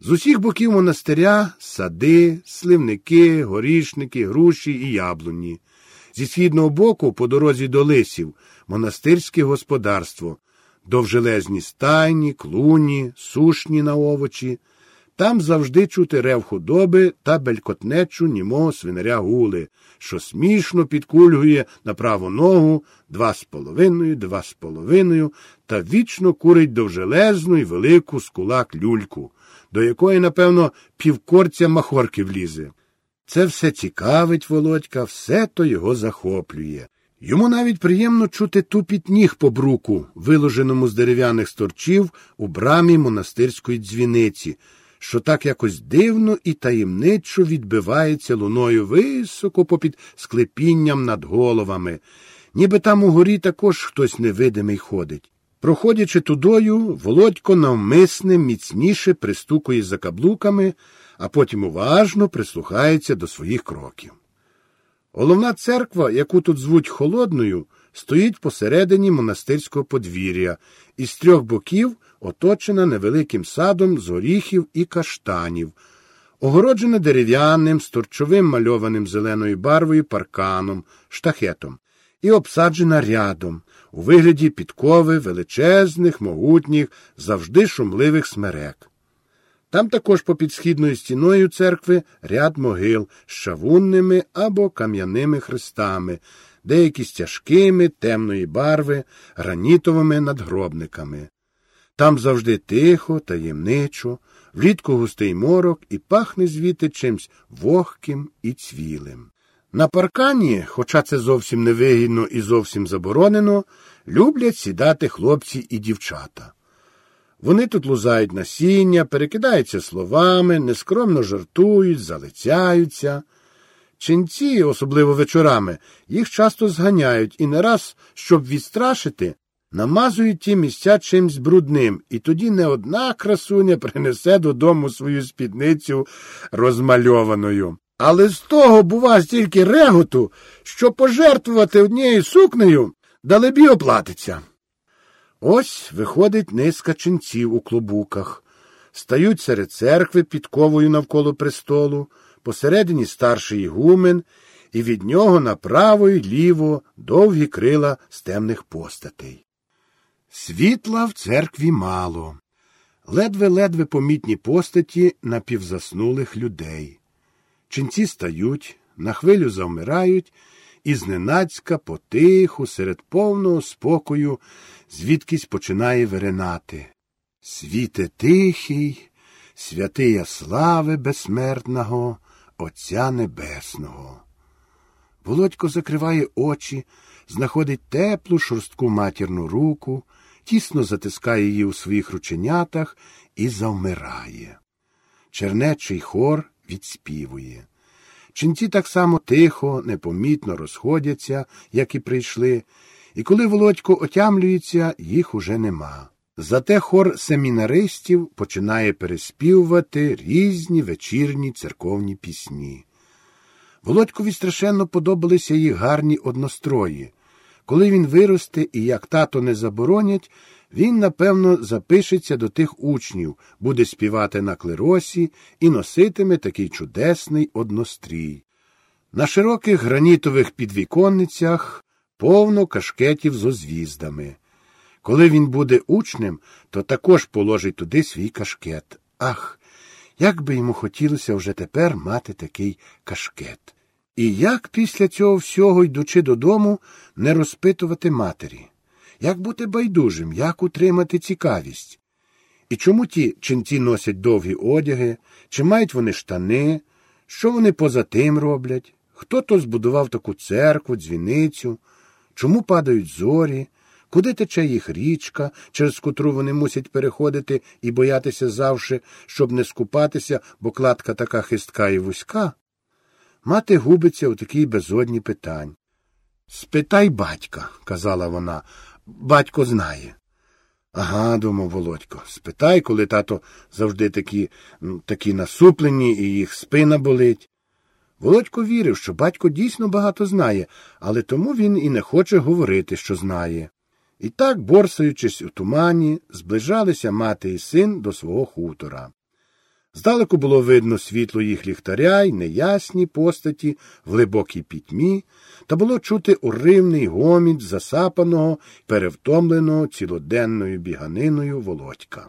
З усіх боків монастиря сади, сливники, горішники, груші і яблуні. Зі східного боку, по дорозі до лисів, монастирське господарство, довжелезні стайні, клуні, сушні на овочі. Там завжди чути рев худоби та белькотнечу німого свинаря гули, що смішно підкульгує на праву ногу два з половиною, два з половиною, та вічно курить довжелезну і велику з кулак люльку, до якої, напевно, півкорця махорки влізе. Це все цікавить Володька, все то його захоплює. Йому навіть приємно чути тупіт ніг по бруку, виложеному з дерев'яних сторчів у брамі монастирської дзвіниці, що так якось дивно і таємничо відбивається луною високо попід склепінням над головами, ніби там угорі також хтось невидимий ходить. Проходячи тудою, Володько навмисне міцніше пристукує за каблуками, а потім уважно прислухається до своїх кроків. Головна церква, яку тут звуть Холодною, стоїть посередині монастирського подвір'я і з трьох боків оточена невеликим садом з горіхів і каштанів, огороджена дерев'яним, сторчовим мальованим зеленою барвою парканом, штахетом, і обсаджена рядом, у вигляді підкови величезних, могутніх, завжди шумливих смерек. Там також попід східною стіною церкви ряд могил з шавунними або кам'яними хрестами, деякі з тяжкими темної барви, гранітовими надгробниками. Там завжди тихо, таємничо, влітку густий морок і пахне звідти чимсь вогким і цвілим. На паркані, хоча це зовсім невигідно і зовсім заборонено, люблять сідати хлопці і дівчата. Вони тут лузають насіння, перекидаються словами, нескромно жартують, залицяються. Ченці, особливо вечорами, їх часто зганяють і не раз, щоб відстрашити, намазують ті місця чимсь брудним, і тоді не одна красуня принесе додому свою спідницю розмальованою. Але з того, бува, стільки реготу, що пожертвувати однією сукнею далебі оплатиться. Ось виходить низка ченців у клобуках, стають серед церкви підковою навколо престолу, посередині старший ігумен, і від нього направо й ліво довгі крила з темних постатей. Світла в церкві мало, ледве-ледве помітні постаті напівзаснулих людей. Ченці стають, на хвилю завмирають, і зненацька потиху, серед повного спокою, звідкись починає виринати. Світе тихий, святия слави безсмертного, Отця Небесного. Володько закриває очі, знаходить теплу шорстку матірну руку, тісно затискає її у своїх рученятах і завмирає. Чернечий хор відспівує. Ченці так само тихо, непомітно розходяться, як і прийшли, і коли Володько отямлюється, їх уже нема. Зате хор семінаристів починає переспівувати різні вечірні церковні пісні. Володькові страшенно подобалися їх гарні однострої. Коли він виросте і як тато не заборонять, він, напевно, запишеться до тих учнів, буде співати на клеросі і носитиме такий чудесний однострій. На широких гранітових підвіконницях повно кашкетів з озвіздами. Коли він буде учнем, то також положить туди свій кашкет. Ах, як би йому хотілося вже тепер мати такий кашкет. І як після цього всього, йдучи додому, не розпитувати матері? Як бути байдужим, як утримати цікавість? І чому ті ченці носять довгі одяги, чи мають вони штани, що вони поза тим роблять? Хто то збудував таку церкву, дзвіницю? Чому падають зорі? Куди тече їх річка, через котру вони мусять переходити і боятися завжди, щоб не скупатися, бо кладка така хистка і вузька? Мати губиться у такій безодні питань. Спитай батька, казала вона, батько знає. Ага, думав Володько, спитай, коли тато завжди такі такі насуплені і їх спина болить. Володько вірив, що батько дійсно багато знає, але тому він і не хоче говорити, що знає. І так, борсаючись у тумані, зближалися мати і син до свого хутора. Здалеку було видно світло їх ліхтаря й неясні постаті в глибокій пітьмі, та було чути уривний гоміт засапаного, перевтомленого цілоденною біганиною володька.